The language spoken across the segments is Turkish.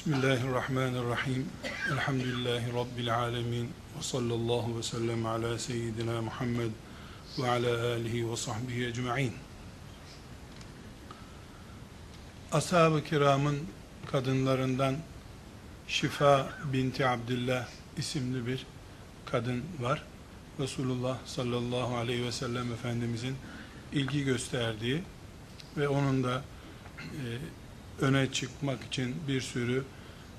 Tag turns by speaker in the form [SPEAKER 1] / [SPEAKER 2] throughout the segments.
[SPEAKER 1] Bismillahirrahmanirrahim. Elhamdülillahi Rabbil alemin. Ve sallallahu ve sellem ala seyyidina Muhammed ve ala alihi ve sahbihi ecma'in. Ashab-ı kiramın kadınlarından Şifa binti Abdullah isimli bir kadın var. Resulullah sallallahu aleyhi ve sellem Efendimizin ilgi gösterdiği ve onun da e, öne çıkmak için bir sürü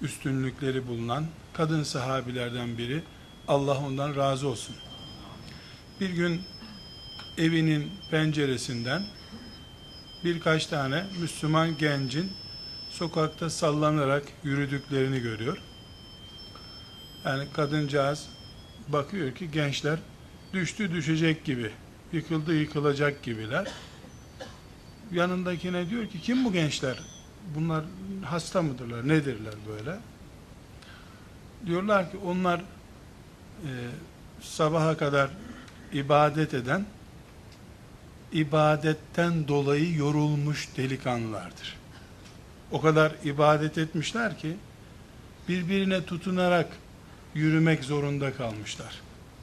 [SPEAKER 1] üstünlükleri bulunan kadın sahabilerden biri. Allah ondan razı olsun. Bir gün evinin penceresinden birkaç tane Müslüman gencin sokakta sallanarak yürüdüklerini görüyor. Yani kadıncağız bakıyor ki gençler düştü düşecek gibi, yıkıldı yıkılacak gibiler. Yanındakine diyor ki kim bu gençler? Bunlar hasta mıdırlar, nedirler böyle? Diyorlar ki onlar e, sabaha kadar ibadet eden, ibadetten dolayı yorulmuş delikanlılardır. O kadar ibadet etmişler ki, birbirine tutunarak yürümek zorunda kalmışlar.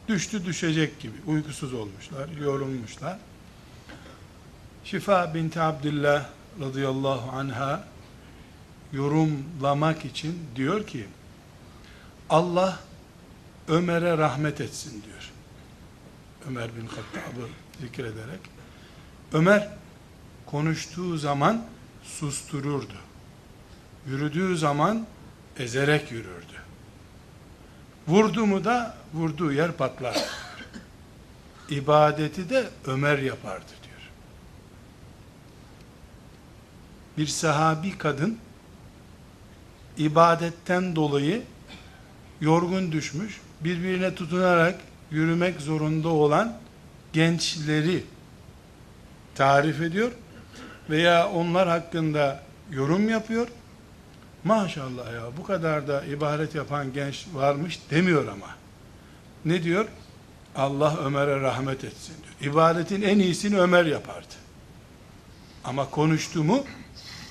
[SPEAKER 1] Düştü düşecek gibi, uykusuz olmuşlar, yorulmuşlar. Şifa binti Abdullah radıyallahu anha yorumlamak için diyor ki Allah Ömer'e rahmet etsin diyor. Ömer bin Hattab'ı zikrederek Ömer konuştuğu zaman sustururdu. Yürüdüğü zaman ezerek yürürdü. Vurdu mu da vurduğu yer patlar. İbadeti de Ömer yapardı diyor. Bir sahabi kadın ibadetten dolayı yorgun düşmüş, birbirine tutunarak yürümek zorunda olan gençleri tarif ediyor veya onlar hakkında yorum yapıyor. Maşallah ya bu kadar da ibadet yapan genç varmış demiyor ama. Ne diyor? Allah Ömer'e rahmet etsin diyor. İbadetin en iyisini Ömer yapardı. Ama konuştu mu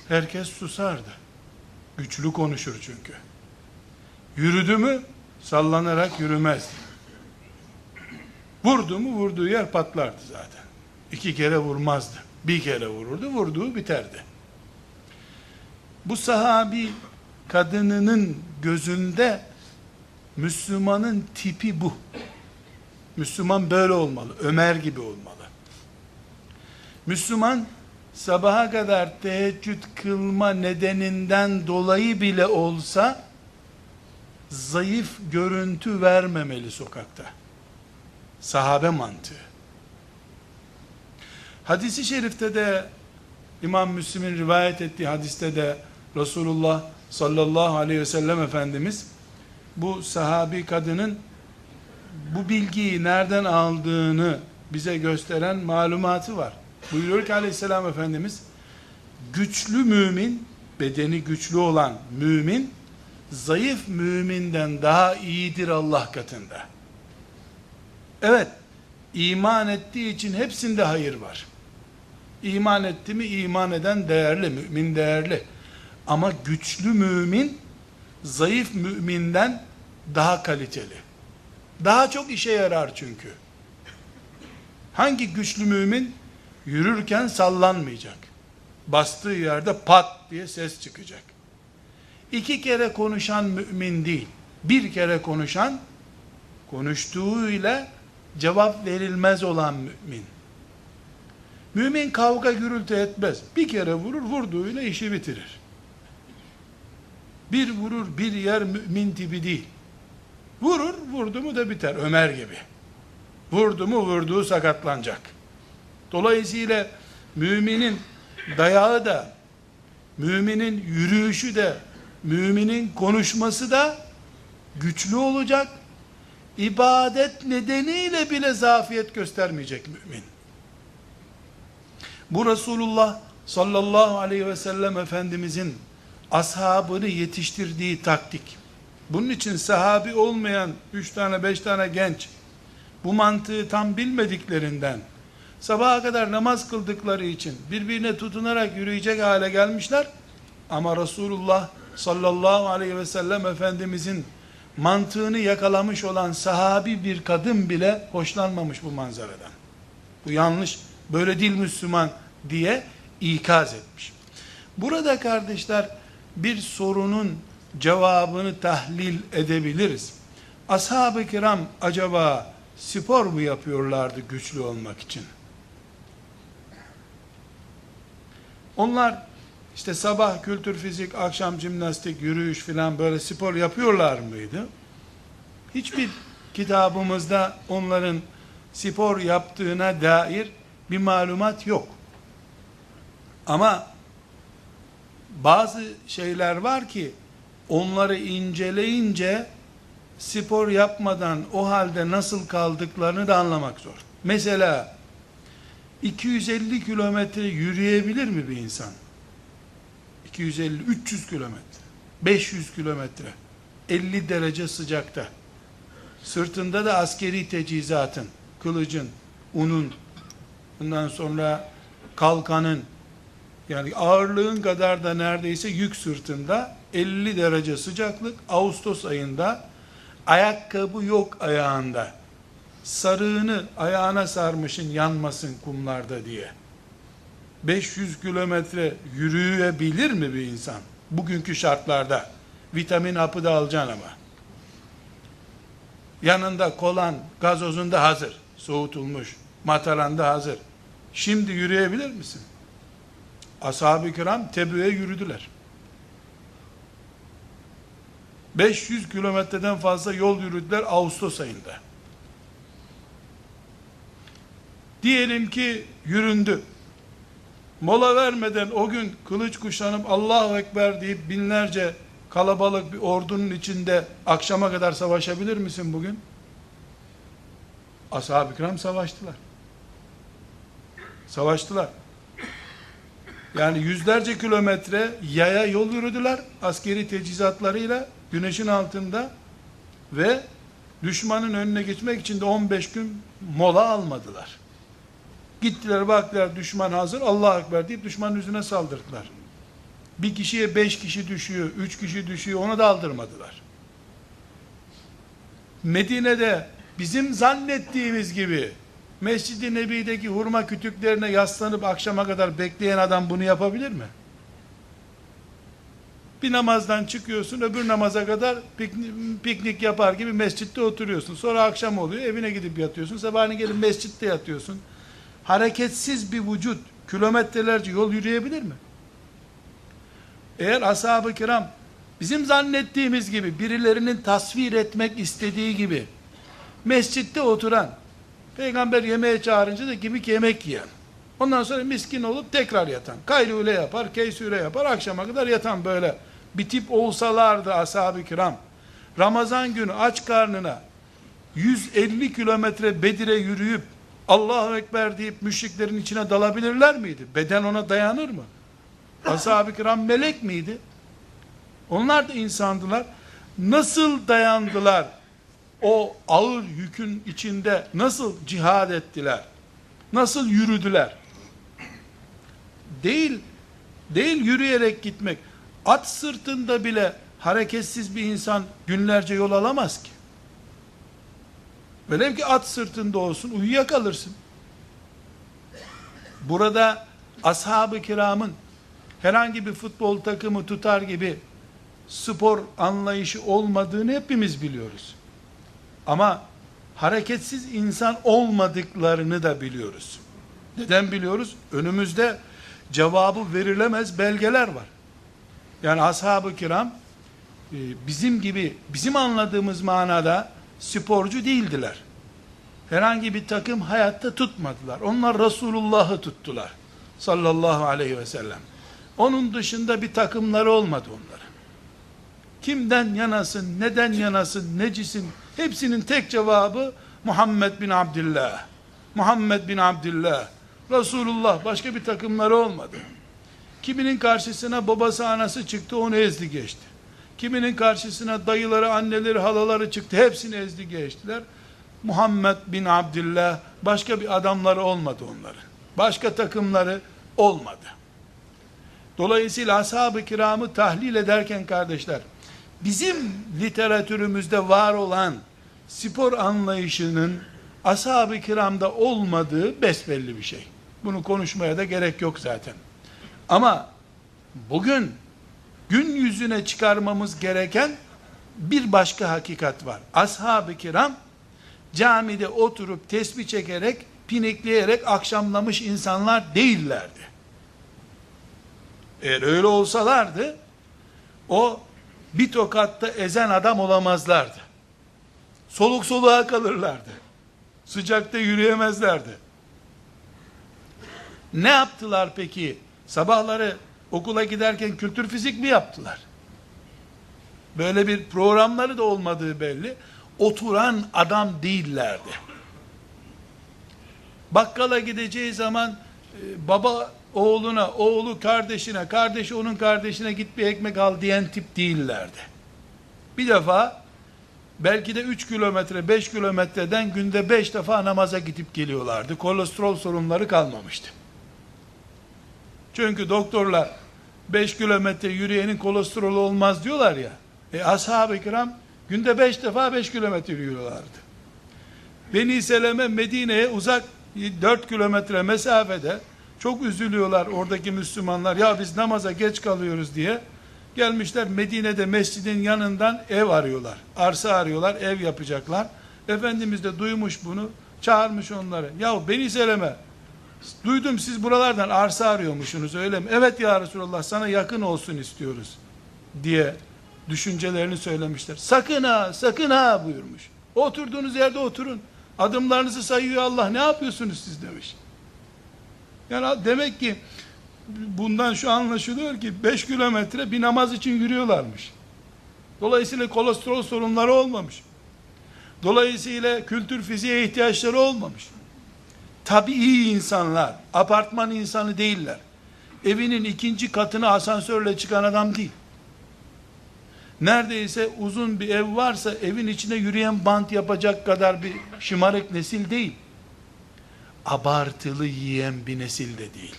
[SPEAKER 1] herkes susardı. Güçlü konuşur çünkü. Yürüdü mü sallanarak yürümez. Vurdu mu vurduğu yer patlardı zaten. İki kere vurmazdı. Bir kere vururdu, vurduğu biterdi. Bu sahabi kadınının gözünde Müslümanın tipi bu. Müslüman böyle olmalı. Ömer gibi olmalı. Müslüman sabaha kadar teheccüd kılma nedeninden dolayı bile olsa zayıf görüntü vermemeli sokakta. Sahabe mantığı. Hadisi şerifte de İmam Müslim'in rivayet ettiği hadiste de Resulullah sallallahu aleyhi ve sellem Efendimiz bu sahabi kadının bu bilgiyi nereden aldığını bize gösteren malumatı var. Buyuruyor ki aleyhisselam Efendimiz güçlü mümin, bedeni güçlü olan mümin zayıf müminden daha iyidir Allah katında. Evet, iman ettiği için hepsinde hayır var. İman etti mi iman eden değerli, mümin değerli. Ama güçlü mümin zayıf müminden daha kaliteli. Daha çok işe yarar çünkü. Hangi güçlü mümin yürürken sallanmayacak. Bastığı yerde pat diye ses çıkacak. İki kere konuşan mümin değil. Bir kere konuşan konuştuğuyla cevap verilmez olan mümin. Mümin kavga gürültü etmez. Bir kere vurur, vurduğuyla işi bitirir. Bir vurur, bir yer mümin tipi değil. Vurur, vurdu mu da biter. Ömer gibi. Vurdu mu vurduğu sakatlanacak. Dolayısıyla müminin dayağı da, müminin yürüyüşü de, müminin konuşması da güçlü olacak. İbadet nedeniyle bile zafiyet göstermeyecek mümin. Bu Resulullah sallallahu aleyhi ve sellem Efendimizin ashabını yetiştirdiği taktik. Bunun için sahabi olmayan üç tane beş tane genç bu mantığı tam bilmediklerinden sabaha kadar namaz kıldıkları için birbirine tutunarak yürüyecek hale gelmişler. Ama Resulullah sallallahu aleyhi ve sellem Efendimizin mantığını yakalamış olan sahabi bir kadın bile hoşlanmamış bu manzaradan. Bu yanlış, böyle değil Müslüman diye ikaz etmiş. Burada kardeşler bir sorunun cevabını tahlil edebiliriz. Ashab-ı kiram acaba spor mu yapıyorlardı güçlü olmak için? Onlar işte sabah kültür fizik, akşam jimnastik, yürüyüş filan böyle spor yapıyorlar mıydı? Hiçbir kitabımızda onların spor yaptığına dair bir malumat yok. Ama bazı şeyler var ki onları inceleyince spor yapmadan o halde nasıl kaldıklarını da anlamak zor. Mesela 250 kilometre yürüyebilir mi bir insan? 250, 300 kilometre, 500 kilometre, 50 derece sıcakta. Sırtında da askeri tecizatın, kılıcın, unun, bundan sonra kalkanın, yani ağırlığın kadar da neredeyse yük sırtında 50 derece sıcaklık Ağustos ayında ayakkabı yok ayağında sarığını ayağına sarmışın yanmasın kumlarda diye. 500 kilometre yürüyebilir mi bir insan bugünkü şartlarda? Vitamin hapı da alacaksın ama. Yanında kolan gazozunda hazır soğutulmuş mataranda hazır. Şimdi yürüyebilir misin? Ashab-ı kiram Tebü'ye yürüdüler. 500 kilometreden fazla yol yürüdüler Ağustos ayında. Diyelim ki yüründü. Mola vermeden o gün kılıç kuşanıp Allahu Ekber deyip binlerce kalabalık bir ordunun içinde akşama kadar savaşabilir misin bugün? Ashab-ı kiram savaştılar. Savaştılar. Yani yüzlerce kilometre yaya yol yürüdüler askeri teçhizatlarıyla güneşin altında ve düşmanın önüne geçmek için de 15 gün mola almadılar. Gittiler baktılar düşman hazır Allah Ekber deyip düşmanın yüzüne saldırdılar. Bir kişiye beş kişi düşüyor, üç kişi düşüyor ona da aldırmadılar. Medine'de bizim zannettiğimiz gibi Mescid-i Nebi'deki hurma kütüklerine yaslanıp akşama kadar bekleyen adam bunu yapabilir mi? Bir namazdan çıkıyorsun, öbür namaza kadar piknik, piknik yapar gibi mescitte oturuyorsun. Sonra akşam oluyor, evine gidip yatıyorsun. Sabahleyin gelip mescitte yatıyorsun. Hareketsiz bir vücut kilometrelerce yol yürüyebilir mi? Eğer ashab-ı kiram bizim zannettiğimiz gibi birilerinin tasvir etmek istediği gibi mescitte oturan peygamber yemeğe çağırınca da gibi yemek yiyen ondan sonra miskin olup tekrar yatan kaylule yapar keysüre yapar akşama kadar yatan böyle bir tip olsalardı ashab-ı kiram, Ramazan günü aç karnına 150 kilometre Bedir'e yürüyüp Allahu Ekber deyip müşriklerin içine dalabilirler miydi? Beden ona dayanır mı? Ashab-ı kiram melek miydi? Onlar da insandılar. Nasıl dayandılar? O ağır yükün içinde nasıl cihad ettiler? Nasıl yürüdüler? Değil, değil yürüyerek gitmek. At sırtında bile hareketsiz bir insan günlerce yol alamaz ki. Velev ki at sırtında olsun uyuyakalırsın. Burada ashab-ı kiramın herhangi bir futbol takımı tutar gibi spor anlayışı olmadığını hepimiz biliyoruz. Ama hareketsiz insan olmadıklarını da biliyoruz. Neden biliyoruz? Önümüzde cevabı verilemez belgeler var. Yani ashab-ı kiram e, bizim gibi, bizim anladığımız manada sporcu değildiler. Herhangi bir takım hayatta tutmadılar. Onlar Resulullah'ı tuttular. Sallallahu aleyhi ve sellem. Onun dışında bir takımları olmadı onların. Kimden yanasın, neden yanasın, necisin, hepsinin tek cevabı Muhammed bin Abdullah. Muhammed bin Abdullah. Resulullah başka bir takımları olmadı. Kiminin karşısına babası anası çıktı onu ezdi geçti. Kiminin karşısına dayıları, anneleri, halaları çıktı. Hepsini ezdi geçtiler. Muhammed bin Abdullah başka bir adamları olmadı onların. Başka takımları olmadı. Dolayısıyla ashab-ı kiramı tahlil ederken kardeşler, bizim literatürümüzde var olan spor anlayışının ashab-ı kiramda olmadığı besbelli bir şey. Bunu konuşmaya da gerek yok zaten. Ama bugün gün yüzüne çıkarmamız gereken bir başka hakikat var. Ashab-ı kiram camide oturup tesbih çekerek, pinikleyerek akşamlamış insanlar değillerdi. Eğer öyle olsalardı, o bir tokatta ezen adam olamazlardı. Soluk soluğa kalırlardı. Sıcakta yürüyemezlerdi. Ne yaptılar peki? Sabahları okula giderken kültür fizik mi yaptılar? Böyle bir programları da olmadığı belli. Oturan adam değillerdi. Bakkala gideceği zaman e, baba oğluna, oğlu kardeşine, kardeşi onun kardeşine git bir ekmek al diyen tip değillerdi. Bir defa belki de 3 kilometre, 5 kilometreden günde 5 defa namaza gidip geliyorlardı. Kolesterol sorunları kalmamıştı. Çünkü doktorlar 5 kilometre yürüyenin kolesterol olmaz diyorlar ya. E ashab-ı kiram günde 5 defa 5 kilometre yürüyorlardı. Beni Seleme Medine'ye uzak 4 kilometre mesafede çok üzülüyorlar oradaki Müslümanlar. Ya biz namaza geç kalıyoruz diye. Gelmişler Medine'de mescidin yanından ev arıyorlar. Arsa arıyorlar, ev yapacaklar. Efendimiz de duymuş bunu, çağırmış onları. Ya beni Seleme Duydum siz buralardan arsa arıyormuşsunuz öyle mi? Evet ya Resulallah sana yakın olsun istiyoruz diye düşüncelerini söylemişler. Sakın ha sakın ha buyurmuş. Oturduğunuz yerde oturun. Adımlarınızı sayıyor Allah ne yapıyorsunuz siz demiş. Yani demek ki bundan şu anlaşılıyor ki 5 kilometre bir namaz için yürüyorlarmış. Dolayısıyla kolesterol sorunları olmamış. Dolayısıyla kültür fiziğe ihtiyaçları olmamış tabii insanlar, apartman insanı değiller. Evinin ikinci katını asansörle çıkan adam değil. Neredeyse uzun bir ev varsa evin içine yürüyen bant yapacak kadar bir şımarık nesil değil. Abartılı yiyen bir nesil de değil.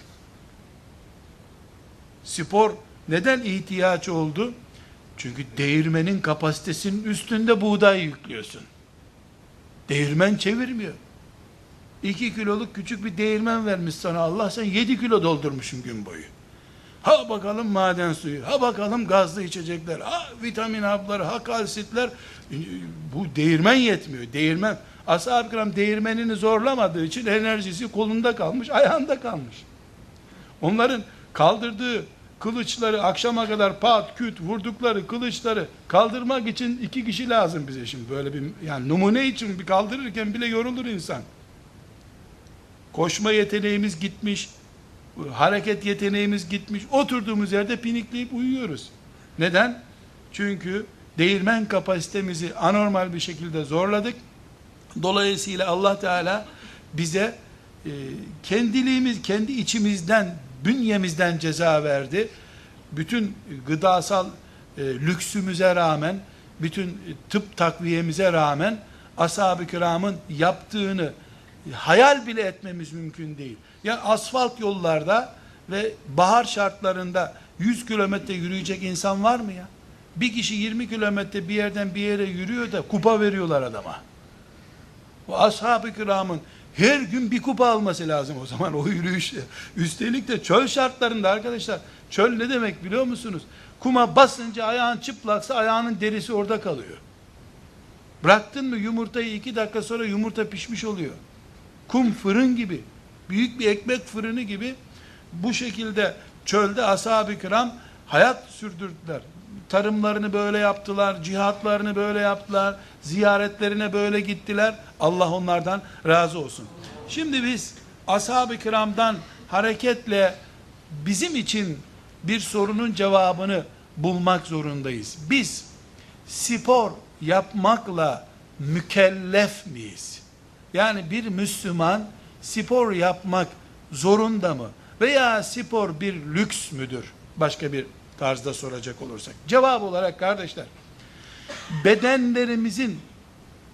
[SPEAKER 1] Spor neden ihtiyaç oldu? Çünkü değirmenin kapasitesinin üstünde buğday yüklüyorsun. Değirmen çevirmiyor. 2 kiloluk küçük bir değirmen vermiş sana Allah sen 7 kilo doldurmuşsun gün boyu. Ha bakalım maden suyu, ha bakalım gazlı içecekler, ha vitamin hapları, ha kalsitler. Bu değirmen yetmiyor. Değirmen, ashab-ı kiram değirmenini zorlamadığı için enerjisi kolunda kalmış, ayağında kalmış. Onların kaldırdığı kılıçları akşama kadar pat küt vurdukları kılıçları kaldırmak için iki kişi lazım bize şimdi böyle bir yani numune için bir kaldırırken bile yorulur insan. Koşma yeteneğimiz gitmiş, hareket yeteneğimiz gitmiş, oturduğumuz yerde pinikleyip uyuyoruz. Neden? Çünkü değirmen kapasitemizi anormal bir şekilde zorladık. Dolayısıyla Allah Teala bize e, kendiliğimiz, kendi içimizden, bünyemizden ceza verdi. Bütün gıdasal e, lüksümüze rağmen, bütün tıp takviyemize rağmen ashab-ı kiramın yaptığını hayal bile etmemiz mümkün değil. Ya asfalt yollarda ve bahar şartlarında 100 kilometre yürüyecek insan var mı ya? Bir kişi 20 kilometre bir yerden bir yere yürüyor da kupa veriyorlar adama. O ashab-ı kiramın her gün bir kupa alması lazım o zaman o yürüyüş. Üstelik de çöl şartlarında arkadaşlar. Çöl ne demek biliyor musunuz? Kuma basınca ayağın çıplaksa ayağının derisi orada kalıyor. Bıraktın mı yumurtayı iki dakika sonra yumurta pişmiş oluyor kum fırın gibi, büyük bir ekmek fırını gibi bu şekilde çölde ashab-ı kiram hayat sürdürdüler. Tarımlarını böyle yaptılar, cihatlarını böyle yaptılar, ziyaretlerine böyle gittiler. Allah onlardan razı olsun. Şimdi biz ashab-ı kiramdan hareketle bizim için bir sorunun cevabını bulmak zorundayız. Biz spor yapmakla mükellef miyiz? Yani bir Müslüman spor yapmak zorunda mı? Veya spor bir lüks müdür? Başka bir tarzda soracak olursak. Cevap olarak kardeşler, bedenlerimizin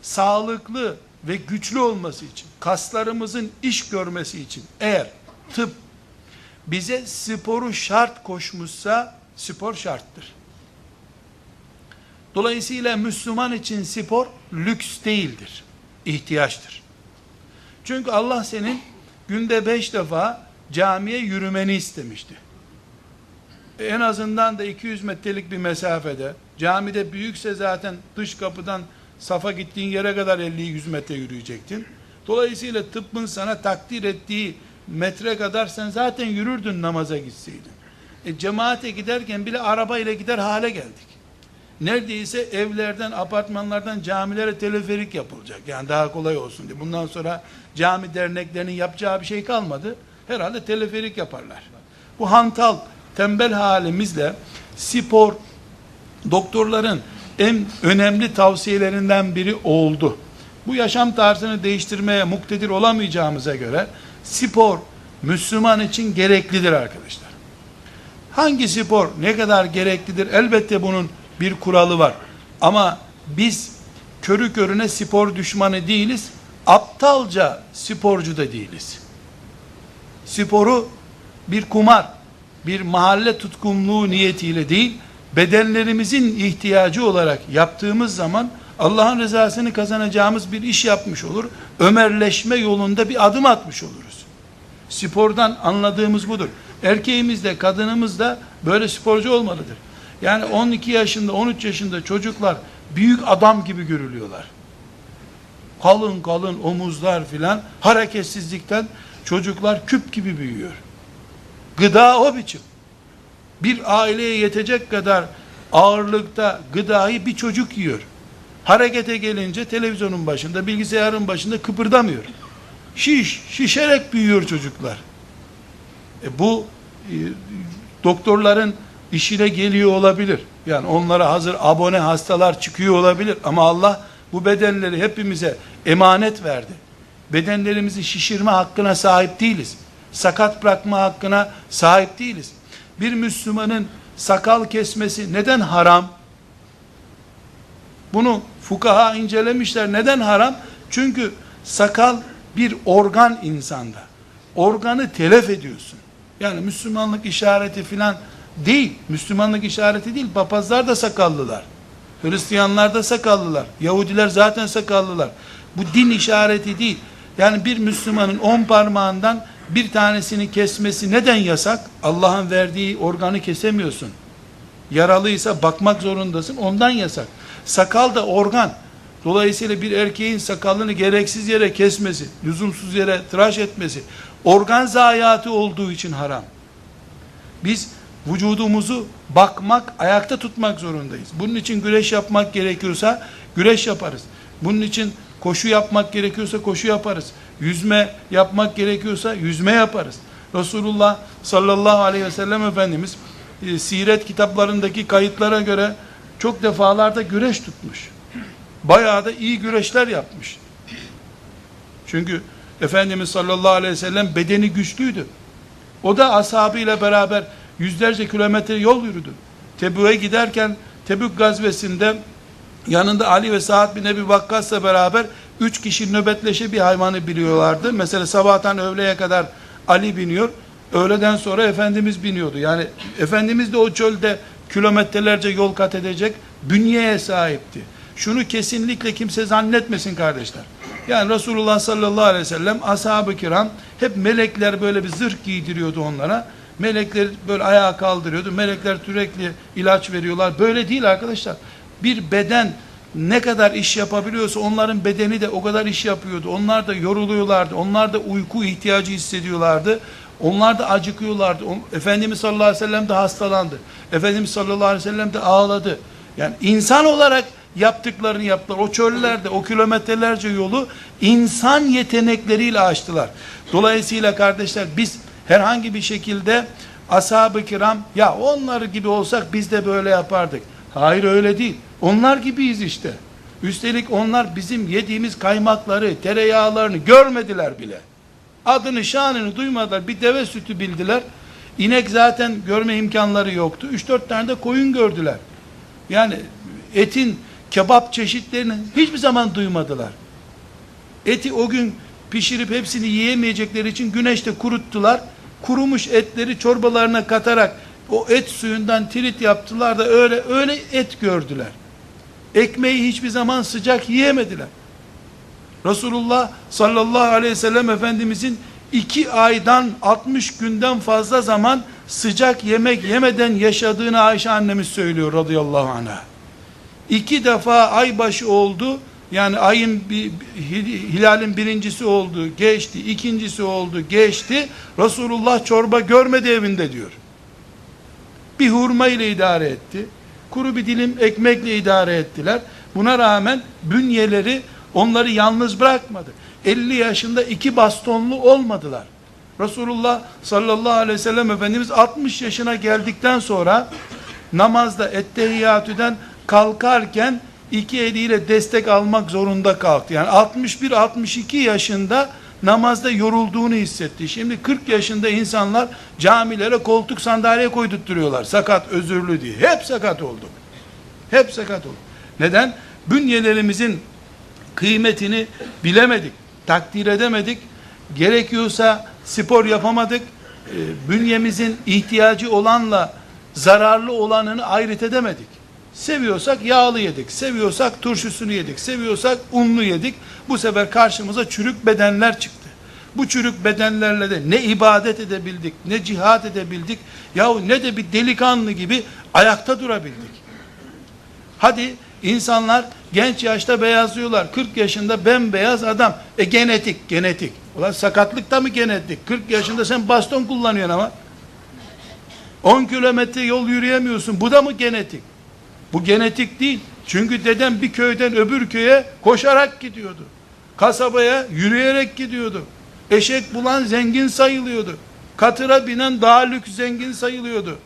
[SPEAKER 1] sağlıklı ve güçlü olması için, kaslarımızın iş görmesi için eğer tıp bize sporu şart koşmuşsa spor şarttır. Dolayısıyla Müslüman için spor lüks değildir. ihtiyaçtır. Çünkü Allah senin günde beş defa camiye yürümeni istemişti. En azından da 200 metrelik bir mesafede, camide büyükse zaten dış kapıdan safa gittiğin yere kadar 50-100 metre yürüyecektin. Dolayısıyla tıbbın sana takdir ettiği metre kadar sen zaten yürürdün namaza gitseydin. E, cemaate giderken bile araba ile gider hale geldik. Neredeyse evlerden, apartmanlardan camilere teleferik yapılacak. Yani daha kolay olsun diye. Bundan sonra cami derneklerinin yapacağı bir şey kalmadı. Herhalde teleferik yaparlar. Bu hantal, tembel halimizle spor, doktorların en önemli tavsiyelerinden biri oldu. Bu yaşam tarzını değiştirmeye muktedir olamayacağımıza göre spor Müslüman için gereklidir arkadaşlar. Hangi spor ne kadar gereklidir? Elbette bunun bir kuralı var. Ama biz körü körüne spor düşmanı değiliz. Aptalca sporcu da değiliz. Sporu bir kumar, bir mahalle tutkunluğu niyetiyle değil, bedenlerimizin ihtiyacı olarak yaptığımız zaman Allah'ın rızasını kazanacağımız bir iş yapmış olur. Ömerleşme yolunda bir adım atmış oluruz. Spordan anladığımız budur. Erkeğimiz de kadınımız da böyle sporcu olmalıdır. Yani 12 yaşında 13 yaşında çocuklar büyük adam gibi görülüyorlar. Kalın kalın omuzlar filan hareketsizlikten çocuklar küp gibi büyüyor. Gıda o biçim. Bir aileye yetecek kadar ağırlıkta gıdayı bir çocuk yiyor. Harekete gelince televizyonun başında, bilgisayarın başında kıpırdamıyor. Şiş, şişerek büyüyor çocuklar. E bu e, doktorların işine geliyor olabilir. Yani onlara hazır abone hastalar çıkıyor olabilir. Ama Allah bu bedenleri hepimize emanet verdi. Bedenlerimizi şişirme hakkına sahip değiliz. Sakat bırakma hakkına sahip değiliz. Bir Müslümanın sakal kesmesi neden haram? Bunu fukaha incelemişler. Neden haram? Çünkü sakal bir organ insanda. Organı telef ediyorsun. Yani Müslümanlık işareti filan değil. Müslümanlık işareti değil. Papazlar da sakallılar. Hristiyanlar da sakallılar. Yahudiler zaten sakallılar. Bu din işareti değil. Yani bir Müslümanın on parmağından bir tanesini kesmesi neden yasak? Allah'ın verdiği organı kesemiyorsun. Yaralıysa bakmak zorundasın. Ondan yasak. Sakal da organ. Dolayısıyla bir erkeğin sakalını gereksiz yere kesmesi, lüzumsuz yere tıraş etmesi, organ zayiatı olduğu için haram. Biz vücudumuzu bakmak, ayakta tutmak zorundayız. Bunun için güreş yapmak gerekiyorsa güreş yaparız. Bunun için koşu yapmak gerekiyorsa koşu yaparız. Yüzme yapmak gerekiyorsa yüzme yaparız. Resulullah sallallahu aleyhi ve sellem Efendimiz e, siret kitaplarındaki kayıtlara göre çok defalarda güreş tutmuş. Bayağı da iyi güreşler yapmış. Çünkü Efendimiz sallallahu aleyhi ve sellem bedeni güçlüydü. O da ashabıyla beraber yüzlerce kilometre yol yürüdü. Tebük'e giderken Tebük gazvesinde yanında Ali ve Sa'd bin Ebi Vakkas'la beraber üç kişi nöbetleşe bir hayvanı biliyorlardı. Mesela sabahtan öğleye kadar Ali biniyor. Öğleden sonra Efendimiz biniyordu. Yani Efendimiz de o çölde kilometrelerce yol kat edecek bünyeye sahipti. Şunu kesinlikle kimse zannetmesin kardeşler. Yani Resulullah sallallahu aleyhi ve sellem ashab-ı kiram hep melekler böyle bir zırh giydiriyordu onlara. Melekler böyle ayağa kaldırıyordu. Melekler sürekli ilaç veriyorlar. Böyle değil arkadaşlar. Bir beden ne kadar iş yapabiliyorsa onların bedeni de o kadar iş yapıyordu. Onlar da yoruluyorlardı. Onlar da uyku ihtiyacı hissediyorlardı. Onlar da acıkıyorlardı. Efendimiz sallallahu aleyhi ve sellem de hastalandı. Efendimiz sallallahu aleyhi ve sellem de ağladı. Yani insan olarak yaptıklarını yaptılar. O çöllerde, o kilometrelerce yolu insan yetenekleriyle açtılar. Dolayısıyla kardeşler biz herhangi bir şekilde ashab-ı kiram ya onlar gibi olsak biz de böyle yapardık. Hayır öyle değil. Onlar gibiyiz işte. Üstelik onlar bizim yediğimiz kaymakları, tereyağlarını görmediler bile. Adını, şanını duymadılar. Bir deve sütü bildiler. İnek zaten görme imkanları yoktu. 3-4 tane de koyun gördüler. Yani etin kebap çeşitlerini hiçbir zaman duymadılar. Eti o gün pişirip hepsini yiyemeyecekleri için güneşte kuruttular. Kurumuş etleri çorbalarına katarak o et suyundan tirit yaptılar da öyle öyle et gördüler. Ekmeği hiçbir zaman sıcak yiyemediler. Resulullah sallallahu aleyhi ve sellem Efendimizin iki aydan 60 günden fazla zaman sıcak yemek yemeden yaşadığını Ayşe annemiz söylüyor radıyallahu anh'a. İki defa aybaşı oldu. Yani ayın bir, hilalin birincisi oldu, geçti. ikincisi oldu, geçti. Resulullah çorba görmedi evinde diyor. Bir hurma ile idare etti. Kuru bir dilim ekmekle idare ettiler. Buna rağmen bünyeleri onları yalnız bırakmadı. 50 yaşında iki bastonlu olmadılar. Resulullah sallallahu aleyhi ve sellem Efendimiz 60 yaşına geldikten sonra namazda ettehiyyatüden kalkarken iki eliyle destek almak zorunda kalktı. Yani 61-62 yaşında namazda yorulduğunu hissetti. Şimdi 40 yaşında insanlar camilere koltuk sandalye koydurtturuyorlar. Sakat, özürlü diye. Hep sakat olduk. Hep sakat olduk. Neden? Bünyelerimizin kıymetini bilemedik, takdir edemedik. Gerekiyorsa spor yapamadık. E, bünyemizin ihtiyacı olanla zararlı olanını ayırt edemedik. Seviyorsak yağlı yedik, seviyorsak turşusunu yedik, seviyorsak unlu yedik. Bu sefer karşımıza çürük bedenler çıktı. Bu çürük bedenlerle de ne ibadet edebildik, ne cihat edebildik, yahu ne de bir delikanlı gibi ayakta durabildik. Hadi insanlar genç yaşta beyazlıyorlar. 40 yaşında bembeyaz adam. E genetik, genetik. Ulan sakatlıkta mı genetik? 40 yaşında sen baston kullanıyorsun ama. 10 kilometre yol yürüyemiyorsun. Bu da mı genetik? Bu genetik değil. Çünkü dedem bir köyden öbür köye koşarak gidiyordu. Kasabaya yürüyerek gidiyordu. Eşek bulan zengin sayılıyordu. Katıra binen daha lüks zengin sayılıyordu.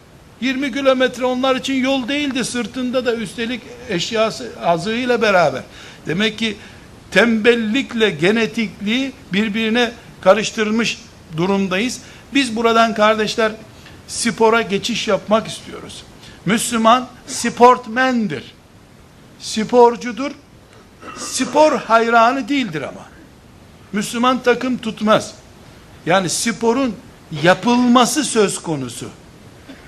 [SPEAKER 1] 20 kilometre onlar için yol değildi. Sırtında da üstelik eşyası azığıyla beraber. Demek ki tembellikle genetikliği birbirine karıştırmış durumdayız. Biz buradan kardeşler spora geçiş yapmak istiyoruz. Müslüman sportmendir. Sporcudur. Spor hayranı değildir ama. Müslüman takım tutmaz. Yani sporun yapılması söz konusu.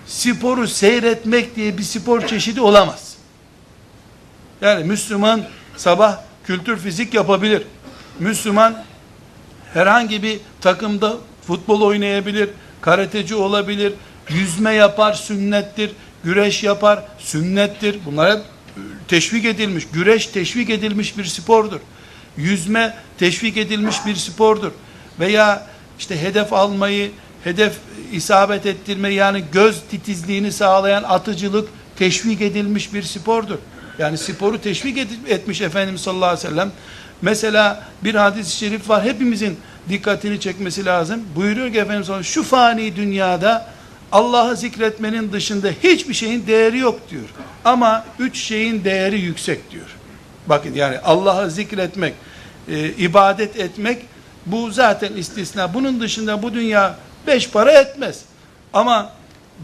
[SPEAKER 1] Sporu seyretmek diye bir spor çeşidi olamaz. Yani Müslüman sabah kültür fizik yapabilir. Müslüman herhangi bir takımda futbol oynayabilir, karateci olabilir, yüzme yapar sünnettir, güreş yapar sünnettir. Bunlar hep teşvik edilmiş, güreş teşvik edilmiş bir spordur. Yüzme teşvik edilmiş bir spordur. Veya işte hedef almayı, hedef isabet ettirme yani göz titizliğini sağlayan atıcılık teşvik edilmiş bir spordur. Yani sporu teşvik etmiş Efendimiz sallallahu aleyhi ve sellem. Mesela bir hadis-i şerif var hepimizin dikkatini çekmesi lazım. Buyuruyor ki Efendimiz şu fani dünyada Allah'ı zikretmenin dışında hiçbir şeyin değeri yok diyor. Ama üç şeyin değeri yüksek diyor. Bakın yani Allah'ı zikretmek, e, ibadet etmek bu zaten istisna. Bunun dışında bu dünya beş para etmez. Ama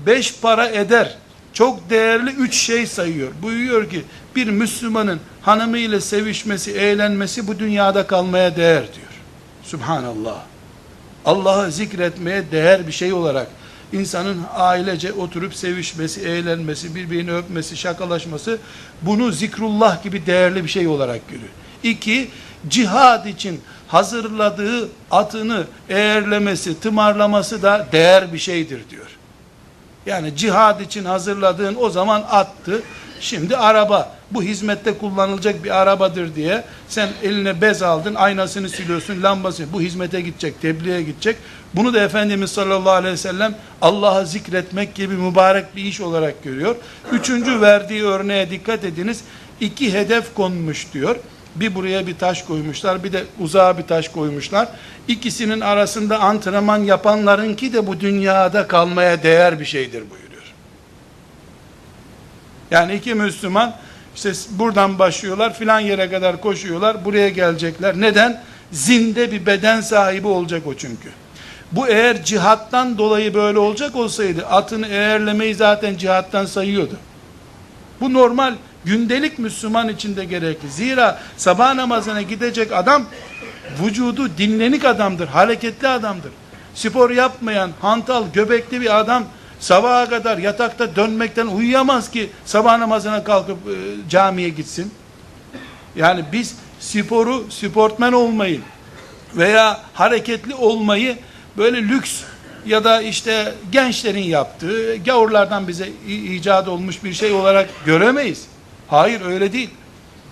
[SPEAKER 1] beş para eder. Çok değerli üç şey sayıyor. Buyuruyor ki bir Müslümanın hanımıyla sevişmesi, eğlenmesi bu dünyada kalmaya değer diyor. Subhanallah. Allah'ı zikretmeye değer bir şey olarak insanın ailece oturup sevişmesi, eğlenmesi, birbirini öpmesi, şakalaşması bunu zikrullah gibi değerli bir şey olarak görüyor. İki, cihad için hazırladığı atını eğerlemesi, tımarlaması da değer bir şeydir diyor. Yani cihad için hazırladığın o zaman attı. Şimdi araba bu hizmette kullanılacak bir arabadır diye sen eline bez aldın, aynasını siliyorsun, lambası bu hizmete gidecek, tebliğe gidecek. Bunu da Efendimiz sallallahu aleyhi ve sellem Allah'ı zikretmek gibi mübarek bir iş olarak görüyor. Üçüncü verdiği örneğe dikkat ediniz. İki hedef konmuş diyor. Bir buraya bir taş koymuşlar, bir de uzağa bir taş koymuşlar. İkisinin arasında antrenman yapanlarınki de bu dünyada kalmaya değer bir şeydir buyuruyor. Yani iki Müslüman işte buradan başlıyorlar, filan yere kadar koşuyorlar, buraya gelecekler. Neden? Zinde bir beden sahibi olacak o çünkü. Bu eğer cihattan dolayı böyle olacak olsaydı atını eğerlemeyi zaten cihattan sayıyordu. Bu normal gündelik Müslüman için de gerekli. Zira sabah namazına gidecek adam vücudu dinlenik adamdır, hareketli adamdır. spor yapmayan, hantal, göbekli bir adam sabaha kadar yatakta dönmekten uyuyamaz ki sabah namazına kalkıp e, camiye gitsin. Yani biz sporu, sportmen olmayı veya hareketli olmayı böyle lüks ya da işte gençlerin yaptığı, gavurlardan bize icat olmuş bir şey olarak göremeyiz. Hayır öyle değil.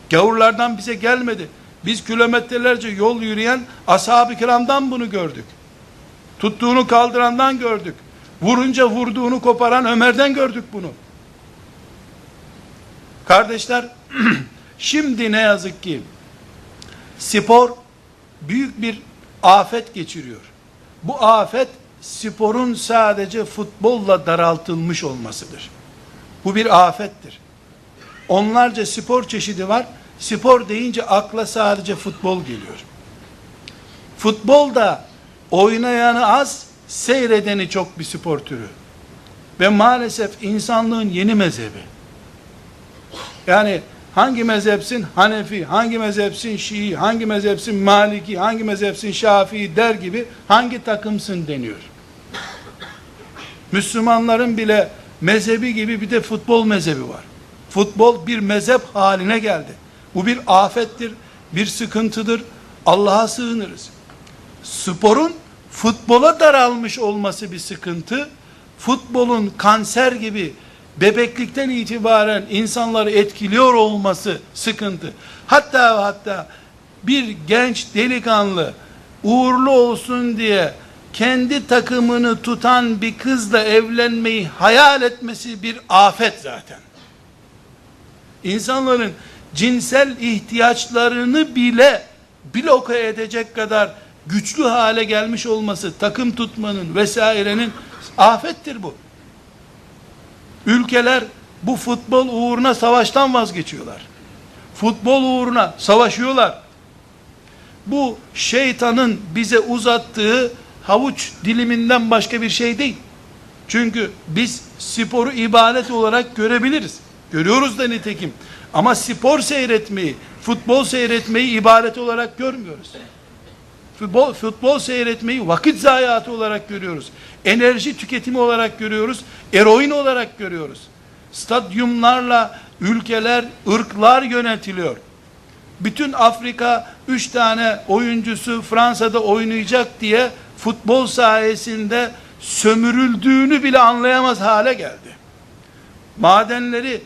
[SPEAKER 1] Gavurlardan bize gelmedi. Biz kilometrelerce yol yürüyen ashab-ı kiramdan bunu gördük. Tuttuğunu kaldırandan gördük. Vurunca vurduğunu koparan Ömer'den gördük bunu. Kardeşler, şimdi ne yazık ki spor büyük bir afet geçiriyor. Bu afet sporun sadece futbolla daraltılmış olmasıdır. Bu bir afettir. Onlarca spor çeşidi var. Spor deyince akla sadece futbol geliyor. Futbolda oynayanı az, seyredeni çok bir spor türü. Ve maalesef insanlığın yeni mezhebi. Yani hangi mezhepsin? Hanefi, hangi mezhepsin? Şii, hangi mezhepsin? Maliki, hangi mezhepsin? Şafii der gibi hangi takımsın deniyor. Müslümanların bile mezhebi gibi bir de futbol mezhebi var. Futbol bir mezhep haline geldi. Bu bir afettir, bir sıkıntıdır. Allah'a sığınırız. Sporun futbola daralmış olması bir sıkıntı. Futbolun kanser gibi bebeklikten itibaren insanları etkiliyor olması sıkıntı. Hatta hatta bir genç delikanlı uğurlu olsun diye kendi takımını tutan bir kızla evlenmeyi hayal etmesi bir afet zaten. İnsanların cinsel ihtiyaçlarını bile bloke edecek kadar güçlü hale gelmiş olması takım tutmanın vesairenin afettir bu. Ülkeler bu futbol uğruna savaştan vazgeçiyorlar. Futbol uğruna savaşıyorlar. Bu şeytanın bize uzattığı havuç diliminden başka bir şey değil. Çünkü biz sporu ibadet olarak görebiliriz. Görüyoruz da nitekim. Ama spor seyretmeyi, futbol seyretmeyi ibadet olarak görmüyoruz. Futbol, futbol seyretmeyi vakit zayiatı olarak görüyoruz. Enerji tüketimi olarak görüyoruz. Eroin olarak görüyoruz. Stadyumlarla ülkeler, ırklar yönetiliyor. Bütün Afrika 3 tane oyuncusu Fransa'da oynayacak diye futbol sayesinde sömürüldüğünü bile anlayamaz hale geldi. Madenleri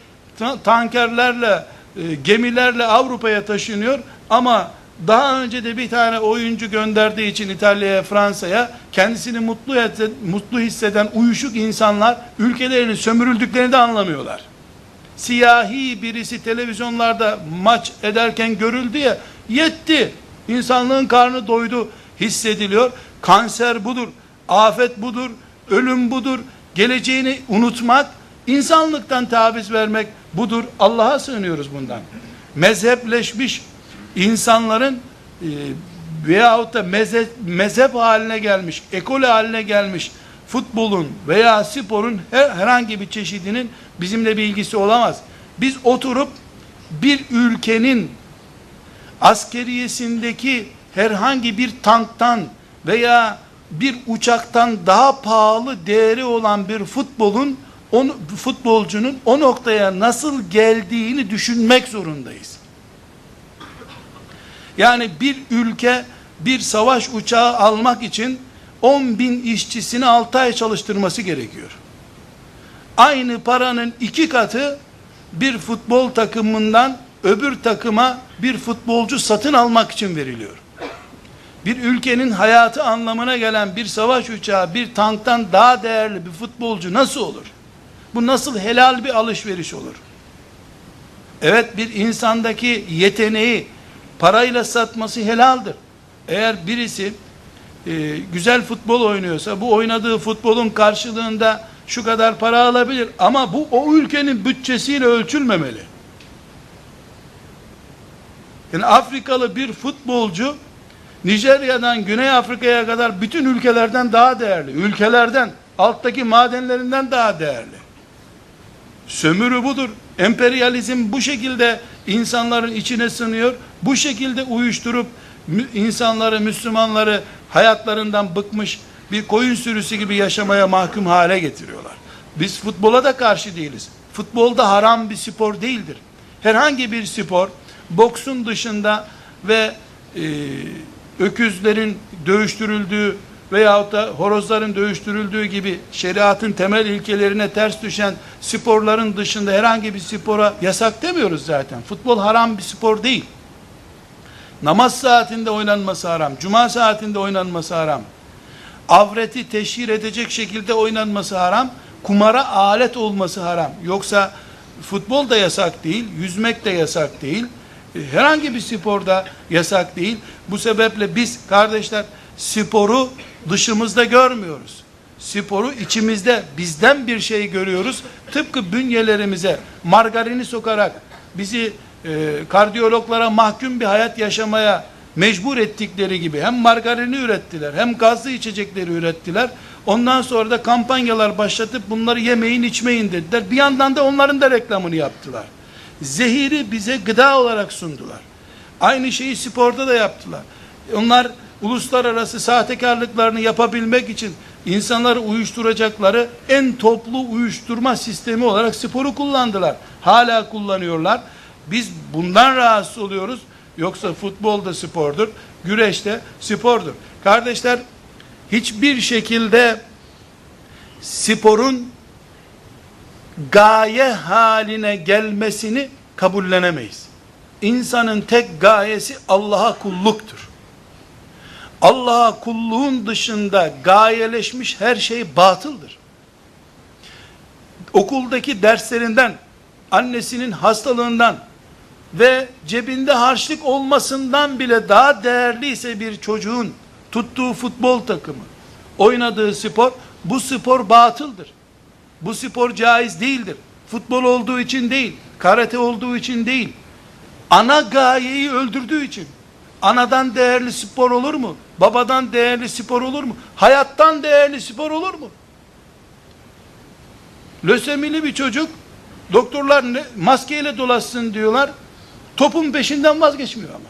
[SPEAKER 1] tankerlerle, e, gemilerle Avrupa'ya taşınıyor ama daha önce de bir tane oyuncu gönderdiği için İtalya'ya, Fransa'ya kendisini mutlu, eden, mutlu hisseden uyuşuk insanlar ülkelerinin sömürüldüklerini de anlamıyorlar. Siyahi birisi televizyonlarda maç ederken görüldü ya, yetti. İnsanlığın karnı doydu hissediliyor. Kanser budur, afet budur, ölüm budur. Geleceğini unutmak, insanlıktan taviz vermek budur. Allah'a sığınıyoruz bundan. Mezhepleşmiş insanların e, veyahut da mezhep, mezhep haline gelmiş, ekol haline gelmiş futbolun veya sporun her, herhangi bir çeşidinin bizimle bir ilgisi olamaz. Biz oturup bir ülkenin askeriyesindeki herhangi bir tanktan veya bir uçaktan daha pahalı değeri olan bir futbolun onu, futbolcunun o noktaya nasıl geldiğini düşünmek zorundayız. Yani bir ülke bir savaş uçağı almak için 10 bin işçisini 6 ay çalıştırması gerekiyor. Aynı paranın iki katı bir futbol takımından öbür takıma bir futbolcu satın almak için veriliyor. Bir ülkenin hayatı anlamına gelen bir savaş uçağı bir tanktan daha değerli bir futbolcu nasıl olur? Bu nasıl helal bir alışveriş olur? Evet bir insandaki yeteneği parayla satması helaldir. Eğer birisi e, güzel futbol oynuyorsa bu oynadığı futbolun karşılığında şu kadar para alabilir ama bu o ülkenin bütçesiyle ölçülmemeli. Yani Afrikalı bir futbolcu Nijerya'dan Güney Afrika'ya kadar bütün ülkelerden daha değerli. Ülkelerden, alttaki madenlerinden daha değerli. Sömürü budur. Emperyalizm bu şekilde insanların içine sınıyor. Bu şekilde uyuşturup insanları, Müslümanları hayatlarından bıkmış bir koyun sürüsü gibi yaşamaya mahkum hale getiriyorlar. Biz futbola da karşı değiliz. Futbolda haram bir spor değildir. Herhangi bir spor boksun dışında ve e, öküzlerin dövüştürüldüğü veyahut da horozların dövüştürüldüğü gibi şeriatın temel ilkelerine ters düşen sporların dışında herhangi bir spora yasak demiyoruz zaten. Futbol haram bir spor değil. Namaz saatinde oynanması haram, cuma saatinde oynanması haram. Avreti teşhir edecek şekilde oynanması haram, kumara alet olması haram. Yoksa futbol da yasak değil, yüzmek de yasak değil. E, herhangi bir sporda yasak değil. Bu sebeple biz kardeşler sporu dışımızda görmüyoruz. Sporu içimizde bizden bir şey görüyoruz. Tıpkı bünyelerimize margarini sokarak bizi e, kardiyologlara mahkum bir hayat yaşamaya mecbur ettikleri gibi hem margarini ürettiler hem gazlı içecekleri ürettiler. Ondan sonra da kampanyalar başlatıp bunları yemeyin içmeyin dediler. Bir yandan da onların da reklamını yaptılar. Zehiri bize gıda olarak sundular. Aynı şeyi sporda da yaptılar. Onlar uluslararası sahtekarlıklarını yapabilmek için insanları uyuşturacakları en toplu uyuşturma sistemi olarak sporu kullandılar. Hala kullanıyorlar. Biz bundan rahatsız oluyoruz. Yoksa futbol da spordur, güreş de spordur. Kardeşler, hiçbir şekilde sporun gaye haline gelmesini kabullenemeyiz. İnsanın tek gayesi Allah'a kulluktur. Allah'a kulluğun dışında gayeleşmiş her şey batıldır. Okuldaki derslerinden, annesinin hastalığından ve cebinde harçlık olmasından bile daha değerliyse bir çocuğun tuttuğu futbol takımı, oynadığı spor, bu spor batıldır. Bu spor caiz değildir. Futbol olduğu için değil, karate olduğu için değil. Ana gayeyi öldürdüğü için. Anadan değerli spor olur mu? Babadan değerli spor olur mu? Hayattan değerli spor olur mu? Lösemili bir çocuk doktorlar maskeyle dolaşsın diyorlar. Topun peşinden vazgeçmiyor ama.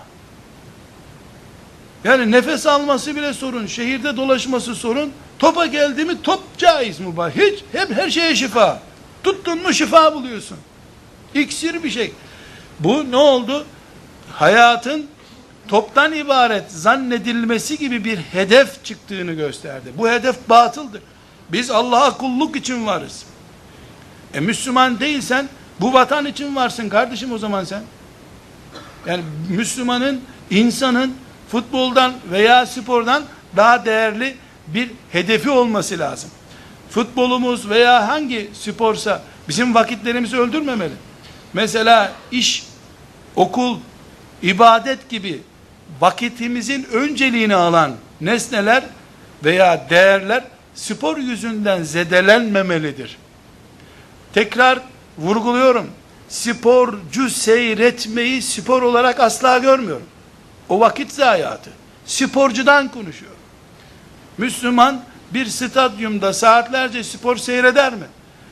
[SPEAKER 1] Yani nefes alması bile sorun, şehirde dolaşması sorun. Topa geldi mi top caiz mübah. Hiç hep her şeye şifa. Tuttun mu şifa buluyorsun. İksir bir şey. Bu ne oldu? Hayatın toptan ibaret zannedilmesi gibi bir hedef çıktığını gösterdi. Bu hedef batıldır. Biz Allah'a kulluk için varız. E Müslüman değilsen bu vatan için varsın kardeşim o zaman sen. Yani Müslümanın, insanın futboldan veya spordan daha değerli bir hedefi olması lazım. Futbolumuz veya hangi sporsa bizim vakitlerimizi öldürmemeli. Mesela iş, okul, ibadet gibi vakitimizin önceliğini alan nesneler veya değerler spor yüzünden zedelenmemelidir. Tekrar vurguluyorum. Sporcu seyretmeyi spor olarak asla görmüyorum. O vakit zayiatı. Sporcudan konuşuyorum. Müslüman bir stadyumda saatlerce spor seyreder mi?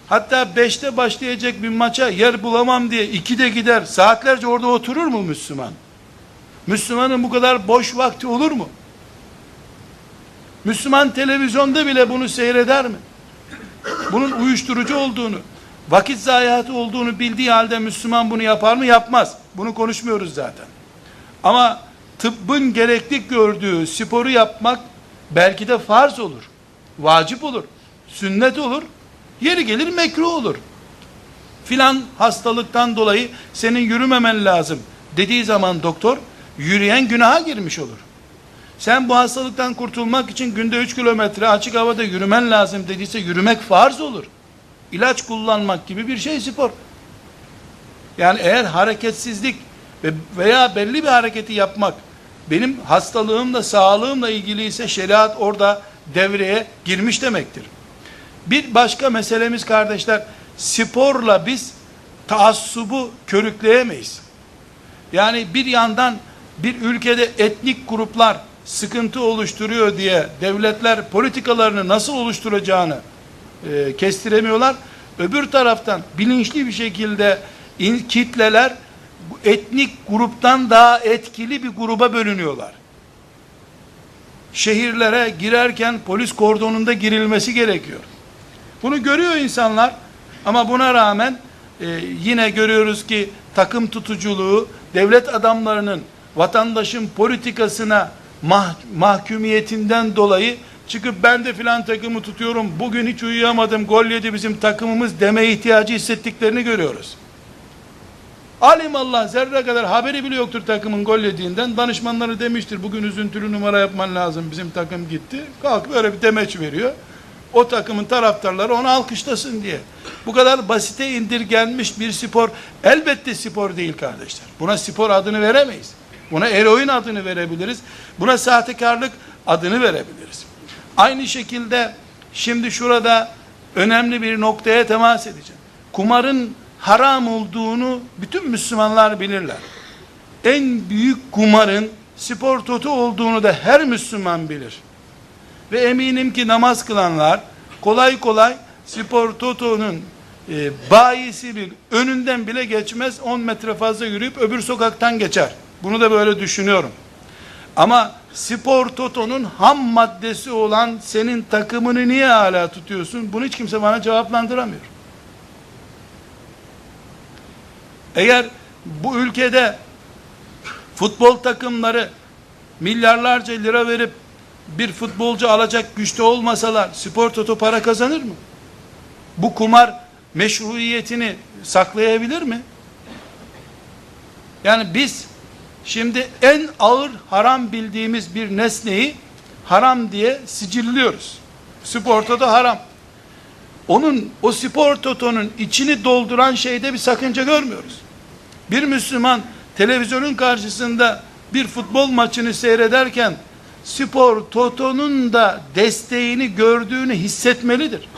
[SPEAKER 1] Hatta beşte başlayacak bir maça yer bulamam diye iki de gider. Saatlerce orada oturur mu Müslüman? Müslümanın bu kadar boş vakti olur mu? Müslüman televizyonda bile bunu seyreder mi? Bunun uyuşturucu olduğunu, vakit zayiatı olduğunu bildiği halde Müslüman bunu yapar mı? Yapmaz. Bunu konuşmuyoruz zaten. Ama tıbbın gerekli gördüğü sporu yapmak belki de farz olur. Vacip olur. Sünnet olur. Yeri gelir mekruh olur. Filan hastalıktan dolayı senin yürümemen lazım dediği zaman doktor yürüyen günaha girmiş olur. Sen bu hastalıktan kurtulmak için günde 3 kilometre açık havada yürümen lazım dediyse yürümek farz olur. İlaç kullanmak gibi bir şey spor. Yani eğer hareketsizlik veya belli bir hareketi yapmak benim hastalığımla, sağlığımla ilgili ise şeriat orada devreye girmiş demektir. Bir başka meselemiz kardeşler, sporla biz taassubu körükleyemeyiz. Yani bir yandan bir ülkede etnik gruplar sıkıntı oluşturuyor diye devletler politikalarını nasıl oluşturacağını e, kestiremiyorlar. Öbür taraftan bilinçli bir şekilde in, kitleler etnik gruptan daha etkili bir gruba bölünüyorlar. şehirlere girerken polis kordonunda girilmesi gerekiyor. Bunu görüyor insanlar ama buna rağmen e, yine görüyoruz ki takım tutuculuğu devlet adamlarının vatandaşın politikasına mah mahkumiyetinden dolayı çıkıp ben de filan takımı tutuyorum bugün hiç uyuyamadım gol yedi bizim takımımız deme ihtiyacı hissettiklerini görüyoruz. Alim Allah zerre kadar haberi bile yoktur takımın gol yediğinden. Danışmanları demiştir bugün üzüntülü numara yapman lazım bizim takım gitti. Kalk böyle bir demeç veriyor. O takımın taraftarları onu alkışlasın diye. Bu kadar basite indirgenmiş bir spor elbette spor değil kardeşler. Buna spor adını veremeyiz. Buna eroin adını verebiliriz. Buna sahtekarlık adını verebiliriz. Aynı şekilde şimdi şurada önemli bir noktaya temas edeceğim. Kumarın haram olduğunu bütün Müslümanlar bilirler. En büyük kumarın spor toto olduğunu da her Müslüman bilir. Ve eminim ki namaz kılanlar kolay kolay spor totonun e, bayisinin önünden bile geçmez 10 metre fazla yürüyüp öbür sokaktan geçer. Bunu da böyle düşünüyorum. Ama spor totonun ham maddesi olan senin takımını niye hala tutuyorsun? Bunu hiç kimse bana cevaplandıramıyor. Eğer bu ülkede futbol takımları milyarlarca lira verip bir futbolcu alacak güçte olmasalar spor toto para kazanır mı? Bu kumar meşruiyetini saklayabilir mi? Yani biz şimdi en ağır haram bildiğimiz bir nesneyi haram diye sicilliyoruz. Spor toto haram. Onun o spor totonun içini dolduran şeyde bir sakınca görmüyoruz. Bir Müslüman televizyonun karşısında bir futbol maçını seyrederken spor totonun da desteğini gördüğünü hissetmelidir.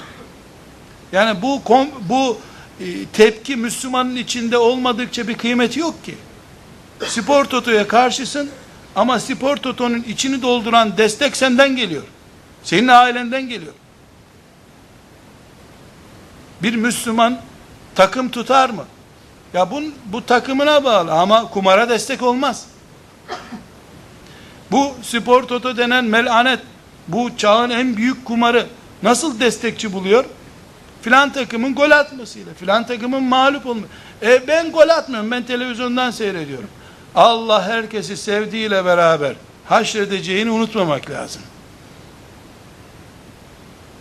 [SPEAKER 1] Yani bu bu e, tepki Müslümanın içinde olmadıkça bir kıymeti yok ki. Spor totoya karşısın ama spor totonun içini dolduran destek senden geliyor. Senin ailenden geliyor. Bir Müslüman takım tutar mı? Ya bu, bu takımına bağlı ama kumara destek olmaz. Bu spor toto denen melanet, bu çağın en büyük kumarı nasıl destekçi buluyor? Filan takımın gol atmasıyla, filan takımın mağlup olma. E ben gol atmıyorum, ben televizyondan seyrediyorum. Allah herkesi sevdiğiyle beraber haşredeceğini unutmamak lazım.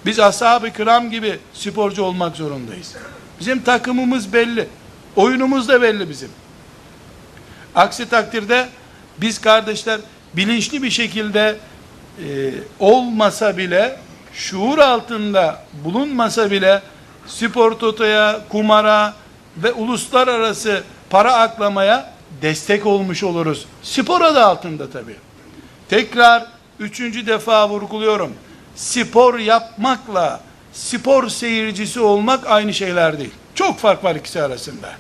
[SPEAKER 1] Biz ashab-ı kiram gibi sporcu olmak zorundayız. Bizim takımımız belli. Oyunumuz da belli bizim. Aksi takdirde biz kardeşler bilinçli bir şekilde e, olmasa bile şuur altında bulunmasa bile spor totoya, kumara ve uluslararası para aklamaya destek olmuş oluruz. Spor adı altında tabi. Tekrar üçüncü defa vurguluyorum. Spor yapmakla spor seyircisi olmak aynı şeyler değil. Çok fark var ikisi arasında.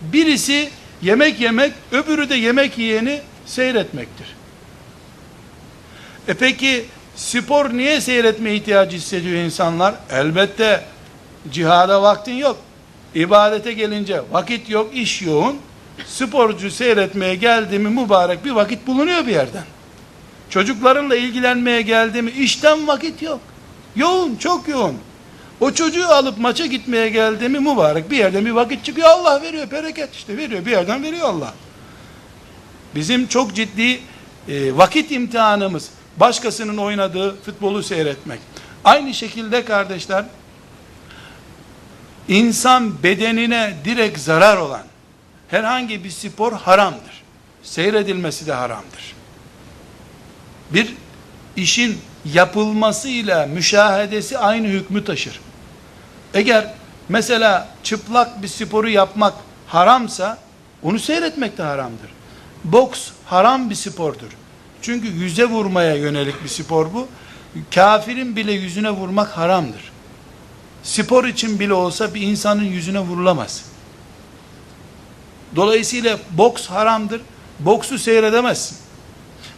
[SPEAKER 1] Birisi yemek yemek, öbürü de yemek yiyeni seyretmektir. E peki spor niye seyretme ihtiyacı hissediyor insanlar? Elbette cihada vaktin yok. İbadete gelince vakit yok, iş yoğun. Sporcu seyretmeye geldi mi mübarek bir vakit bulunuyor bir yerden. Çocuklarınla ilgilenmeye geldi mi işten vakit yok. Yoğun, çok yoğun. O çocuğu alıp maça gitmeye geldi mi mübarek bir yerden bir vakit çıkıyor Allah veriyor bereket işte veriyor bir yerden veriyor Allah. Bizim çok ciddi e, vakit imtihanımız başkasının oynadığı futbolu seyretmek. Aynı şekilde kardeşler insan bedenine direkt zarar olan herhangi bir spor haramdır. Seyredilmesi de haramdır. Bir işin yapılmasıyla müşahedesi aynı hükmü taşır. Eğer mesela çıplak bir sporu yapmak haramsa onu seyretmek de haramdır. Boks haram bir spordur. Çünkü yüze vurmaya yönelik bir spor bu. Kafirin bile yüzüne vurmak haramdır. Spor için bile olsa bir insanın yüzüne vurulamaz. Dolayısıyla boks haramdır. Boksu seyredemezsin.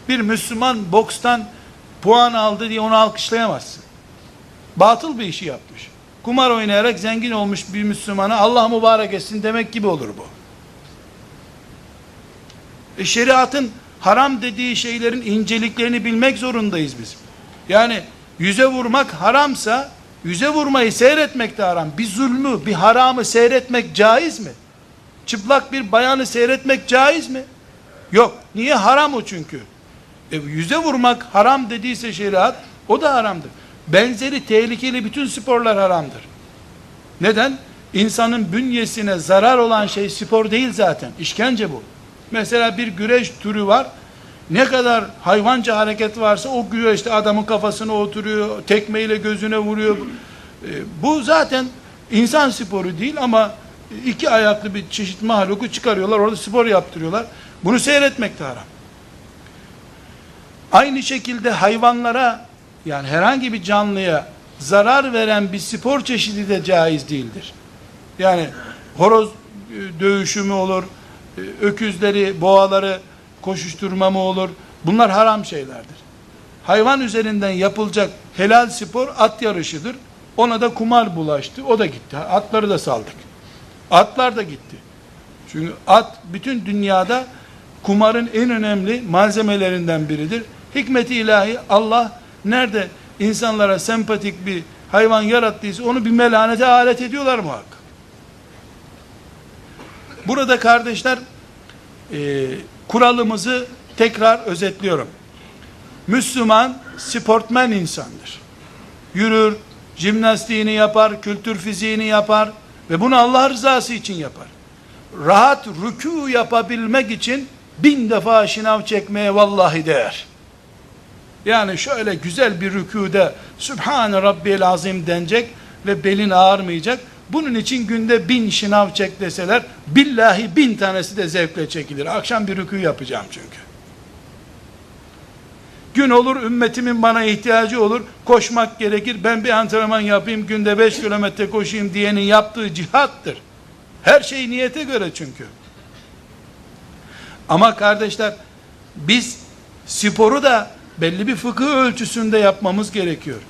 [SPEAKER 1] Bir Müslüman bokstan puan aldı diye onu alkışlayamazsın. Batıl bir işi yapmış kumar oynayarak zengin olmuş bir Müslümana Allah mübarek etsin demek gibi olur bu. E şeriatın haram dediği şeylerin inceliklerini bilmek zorundayız biz. Yani yüze vurmak haramsa yüze vurmayı seyretmek de haram. Bir zulmü, bir haramı seyretmek caiz mi? Çıplak bir bayanı seyretmek caiz mi? Yok. Niye? Haram o çünkü. E, yüze vurmak haram dediyse şeriat o da haramdır. Benzeri tehlikeli bütün sporlar haramdır. Neden? İnsanın bünyesine zarar olan şey spor değil zaten. İşkence bu. Mesela bir güreş türü var. Ne kadar hayvanca hareket varsa o güreşte adamın kafasına oturuyor, tekmeyle gözüne vuruyor. E, bu zaten insan sporu değil ama iki ayaklı bir çeşit mahluku çıkarıyorlar, orada spor yaptırıyorlar. Bunu seyretmek de haram. Aynı şekilde hayvanlara yani herhangi bir canlıya zarar veren bir spor çeşidi de caiz değildir. Yani horoz e, dövüşü mü olur, e, öküzleri, boğaları koşuşturma mı olur? Bunlar haram şeylerdir. Hayvan üzerinden yapılacak helal spor at yarışıdır. Ona da kumar bulaştı. O da gitti. Atları da saldık. Atlar da gitti. Çünkü at bütün dünyada kumarın en önemli malzemelerinden biridir. Hikmeti ilahi Allah nerede insanlara sempatik bir hayvan yarattıysa onu bir melanete alet ediyorlar muhakkak. Burada kardeşler e, kuralımızı tekrar özetliyorum. Müslüman sportmen insandır. Yürür, jimnastiğini yapar, kültür fiziğini yapar ve bunu Allah rızası için yapar. Rahat rükû yapabilmek için bin defa şınav çekmeye vallahi değer. Yani şöyle güzel bir rükûde Sübhane Rabbiyel Azim denecek ve belin ağırmayacak. Bunun için günde bin şınav çek deseler, billahi bin tanesi de zevkle çekilir. Akşam bir rükû yapacağım çünkü. Gün olur ümmetimin bana ihtiyacı olur. Koşmak gerekir. Ben bir antrenman yapayım. Günde beş kilometre koşayım diyenin yaptığı cihattır. Her şey niyete göre çünkü. Ama kardeşler biz sporu da belli bir fıkıh ölçüsünde yapmamız gerekiyor.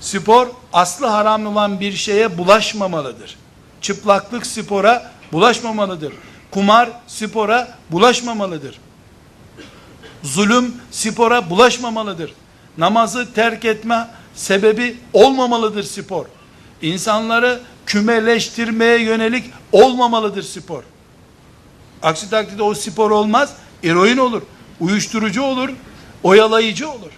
[SPEAKER 1] Spor aslı haram olan bir şeye bulaşmamalıdır. Çıplaklık spora bulaşmamalıdır. Kumar spora bulaşmamalıdır. Zulüm spora bulaşmamalıdır. Namazı terk etme sebebi olmamalıdır spor. İnsanları kümeleştirmeye yönelik olmamalıdır spor. Aksi takdirde o spor olmaz, eroin olur, uyuşturucu olur, oyalayıcı olur.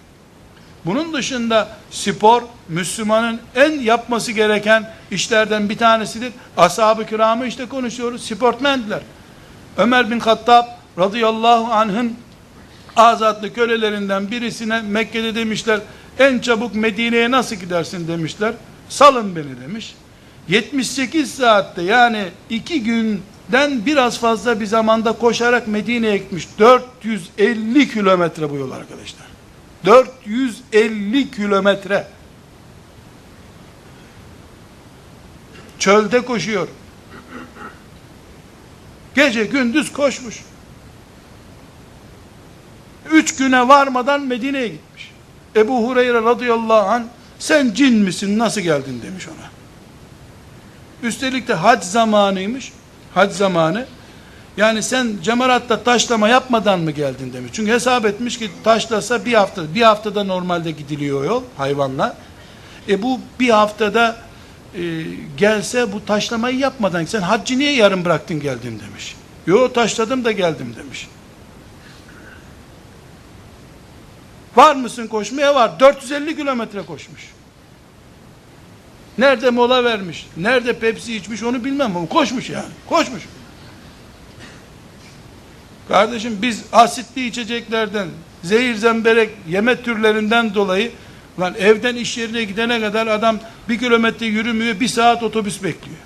[SPEAKER 1] Bunun dışında spor Müslümanın en yapması gereken işlerden bir tanesidir. Ashab-ı kiramı işte konuşuyoruz. Sportmendiler. Ömer bin Hattab radıyallahu anh'ın azatlı kölelerinden birisine Mekke'de demişler en çabuk Medine'ye nasıl gidersin demişler. Salın beni demiş. 78 saatte yani iki günden biraz fazla bir zamanda koşarak Medine'ye gitmiş. 450 kilometre bu yol arkadaşlar. 450 kilometre. Çölde koşuyor. Gece gündüz koşmuş. Üç güne varmadan Medine'ye gitmiş. Ebu Hureyre radıyallahu an sen cin misin nasıl geldin demiş ona. Üstelik de hac zamanıymış. Hac zamanı. Yani sen cemaratta taşlama yapmadan mı geldin demiş. Çünkü hesap etmiş ki taşlasa bir hafta, bir haftada normalde gidiliyor yol hayvanla. E bu bir haftada e, gelse bu taşlamayı yapmadan sen haccı niye yarım bıraktın geldin demiş. Yo taşladım da geldim demiş. Var mısın koşmaya var. 450 kilometre koşmuş. Nerede mola vermiş, nerede Pepsi içmiş onu bilmem ama koşmuş yani. Koşmuş. Kardeşim biz asitli içeceklerden, zehir zemberek yeme türlerinden dolayı lan evden iş yerine gidene kadar adam bir kilometre yürümüyor, bir saat otobüs bekliyor.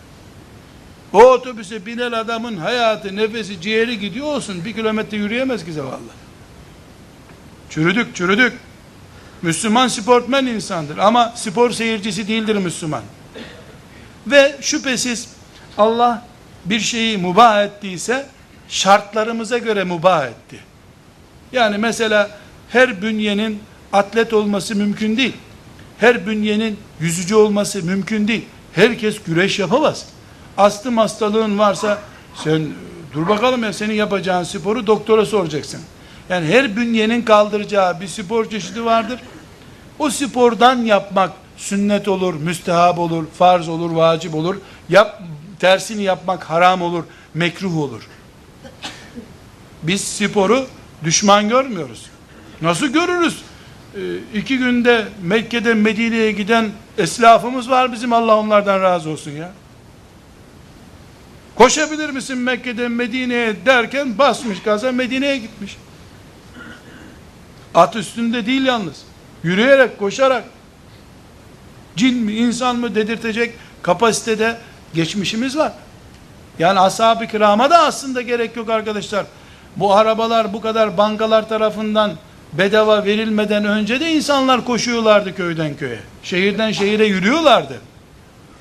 [SPEAKER 1] O otobüse binen adamın hayatı, nefesi, ciğeri gidiyor olsun. Bir kilometre yürüyemez ki zavallı. Çürüdük, çürüdük. Müslüman sportmen insandır ama spor seyircisi değildir Müslüman. Ve şüphesiz Allah bir şeyi mubah ettiyse şartlarımıza göre mubah etti. Yani mesela her bünyenin atlet olması mümkün değil. Her bünyenin yüzücü olması mümkün değil. Herkes güreş yapamaz. Astım hastalığın varsa sen dur bakalım ya senin yapacağın sporu doktora soracaksın. Yani her bünyenin kaldıracağı bir spor çeşidi vardır. O spordan yapmak sünnet olur, müstehab olur, farz olur, vacip olur. Yap, tersini yapmak haram olur, mekruh olur. Biz sporu düşman görmüyoruz. Nasıl görürüz? Ee, iki günde Mekke'den Medine'ye giden eslafımız var bizim Allah onlardan razı olsun ya. Koşabilir misin Mekke'den Medine'ye derken basmış gaza Medine'ye gitmiş. At üstünde değil yalnız. Yürüyerek, koşarak. Cin mi, insan mı dedirtecek kapasitede geçmişimiz var. Yani ashab-ı kirama da aslında gerek yok arkadaşlar. Bu arabalar bu kadar bankalar tarafından bedava verilmeden önce de insanlar koşuyorlardı köyden köye. Şehirden şehire yürüyorlardı.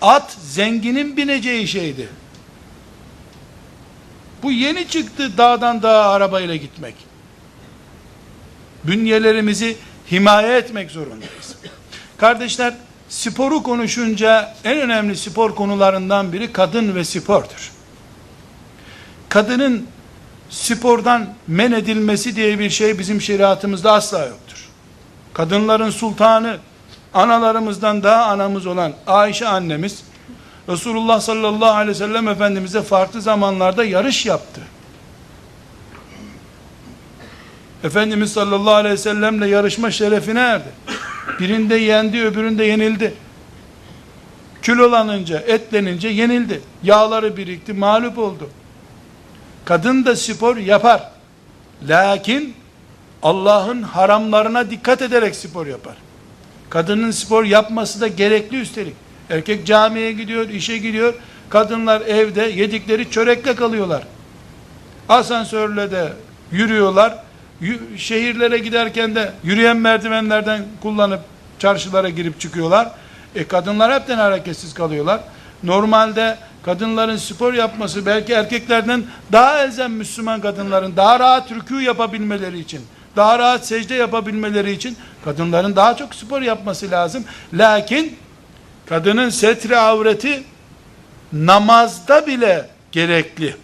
[SPEAKER 1] At zenginin bineceği şeydi. Bu yeni çıktı dağdan dağa arabayla gitmek. Bünyelerimizi himaye etmek zorundayız. Kardeşler, sporu konuşunca en önemli spor konularından biri kadın ve spordur. Kadının spordan men edilmesi diye bir şey bizim şeriatımızda asla yoktur. Kadınların sultanı, analarımızdan daha anamız olan Ayşe annemiz, Resulullah sallallahu aleyhi ve sellem Efendimiz'e farklı zamanlarda yarış yaptı. Efendimiz sallallahu aleyhi ve sellemle yarışma şerefine erdi. Birinde yendi, öbüründe yenildi. Kilolanınca, etlenince yenildi. Yağları birikti, mağlup oldu. Kadın da spor yapar. Lakin Allah'ın haramlarına dikkat ederek spor yapar. Kadının spor yapması da gerekli üstelik. Erkek camiye gidiyor, işe gidiyor. Kadınlar evde yedikleri çörekle kalıyorlar. Asansörle de yürüyorlar. Şehirlere giderken de yürüyen merdivenlerden kullanıp çarşılara girip çıkıyorlar. E kadınlar hepten hareketsiz kalıyorlar. Normalde kadınların spor yapması belki erkeklerden daha elzem Müslüman kadınların daha rahat rükû yapabilmeleri için, daha rahat secde yapabilmeleri için kadınların daha çok spor yapması lazım. Lakin kadının setri avreti namazda bile gerekli.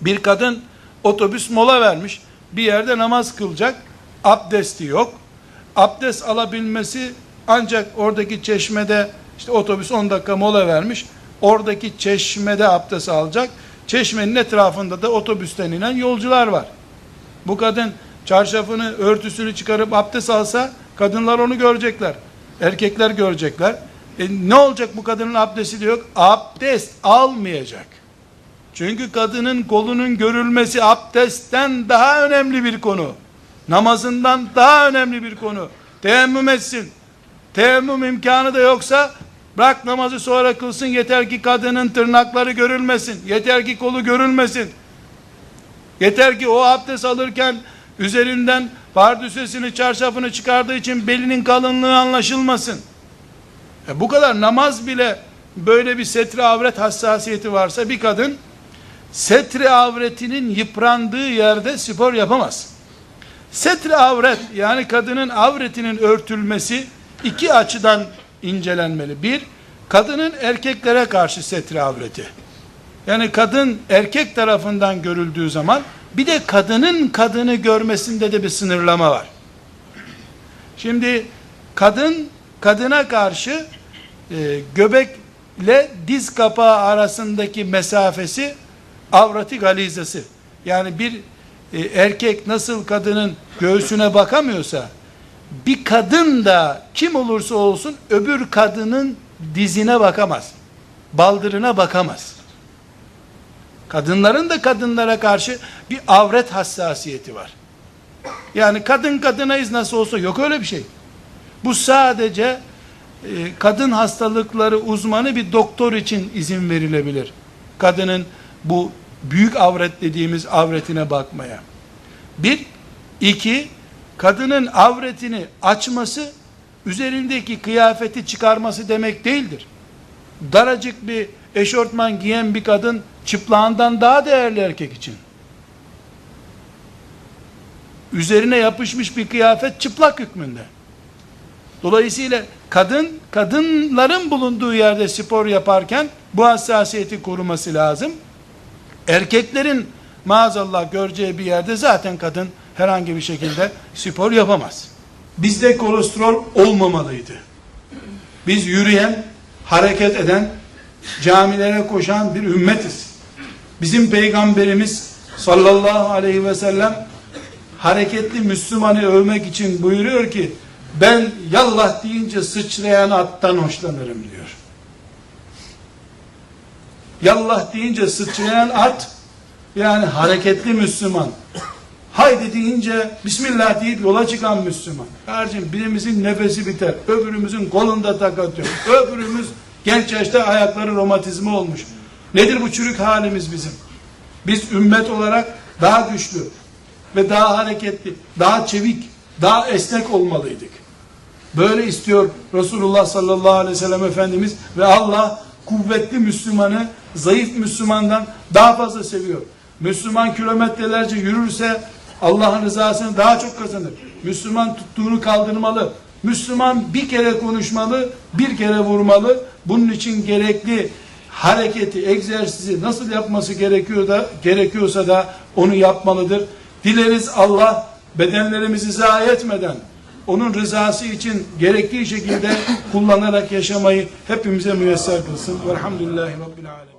[SPEAKER 1] Bir kadın otobüs mola vermiş, bir yerde namaz kılacak, abdesti yok. Abdest alabilmesi ancak oradaki çeşmede işte otobüs 10 dakika mola vermiş. Oradaki çeşmede abdest alacak. Çeşmenin etrafında da otobüsten inen yolcular var. Bu kadın çarşafını, örtüsünü çıkarıp abdest alsa kadınlar onu görecekler. Erkekler görecekler. E ne olacak bu kadının abdesti diyor? Abdest almayacak. Çünkü kadının kolunun görülmesi abdestten daha önemli bir konu. Namazından daha önemli bir konu. Teyemmüm etsin. Teyemmüm imkanı da yoksa bırak namazı sonra kılsın yeter ki kadının tırnakları görülmesin. Yeter ki kolu görülmesin. Yeter ki o abdest alırken üzerinden pardüsesini çarşafını çıkardığı için belinin kalınlığı anlaşılmasın. E bu kadar namaz bile böyle bir setri avret hassasiyeti varsa bir kadın setri avretinin yıprandığı yerde spor yapamaz. Setri avret yani kadının avretinin örtülmesi iki açıdan incelenmeli. Bir, kadının erkeklere karşı setri avreti. Yani kadın erkek tarafından görüldüğü zaman bir de kadının kadını görmesinde de bir sınırlama var. Şimdi kadın kadına karşı e, göbekle diz kapağı arasındaki mesafesi avrati galizesi. Yani bir e, erkek nasıl kadının göğsüne bakamıyorsa bir kadın da kim olursa olsun öbür kadının dizine bakamaz. Baldırına bakamaz. Kadınların da kadınlara karşı bir avret hassasiyeti var. Yani kadın kadınayız nasıl olsa yok öyle bir şey. Bu sadece e, kadın hastalıkları uzmanı bir doktor için izin verilebilir. Kadının bu büyük avret dediğimiz avretine bakmaya. Bir, iki, kadının avretini açması, üzerindeki kıyafeti çıkarması demek değildir. Daracık bir eşortman giyen bir kadın, çıplağından daha değerli erkek için. Üzerine yapışmış bir kıyafet çıplak hükmünde. Dolayısıyla kadın, kadınların bulunduğu yerde spor yaparken, bu hassasiyeti koruması lazım. Erkeklerin maazallah göreceği bir yerde zaten kadın herhangi bir şekilde spor yapamaz. Bizde kolesterol olmamalıydı. Biz yürüyen, hareket eden, camilere koşan bir ümmetiz. Bizim peygamberimiz sallallahu aleyhi ve sellem hareketli Müslümanı övmek için buyuruyor ki ben yallah deyince sıçrayan attan hoşlanırım diyor. Yallah deyince sıçrayan at yani hareketli Müslüman. Haydi deyince Bismillah deyip yola çıkan Müslüman. Kardeşim birimizin nefesi biter. Öbürümüzün kolunda takat yok. Öbürümüz genç yaşta ayakları romatizma olmuş. Nedir bu çürük halimiz bizim? Biz ümmet olarak daha güçlü ve daha hareketli, daha çevik, daha esnek olmalıydık. Böyle istiyor Resulullah sallallahu aleyhi ve sellem Efendimiz ve Allah kuvvetli Müslümanı zayıf Müslümandan daha fazla seviyor. Müslüman kilometrelerce yürürse Allah'ın rızasını daha çok kazanır. Müslüman tuttuğunu kaldırmalı. Müslüman bir kere konuşmalı, bir kere vurmalı. Bunun için gerekli hareketi, egzersizi nasıl yapması gerekiyor da gerekiyorsa da onu yapmalıdır. Dileriz Allah bedenlerimizi zayi etmeden onun rızası için gerektiği şekilde kullanarak yaşamayı hepimize müyesser kılsın. Velhamdülillahi Rabbil Alemin.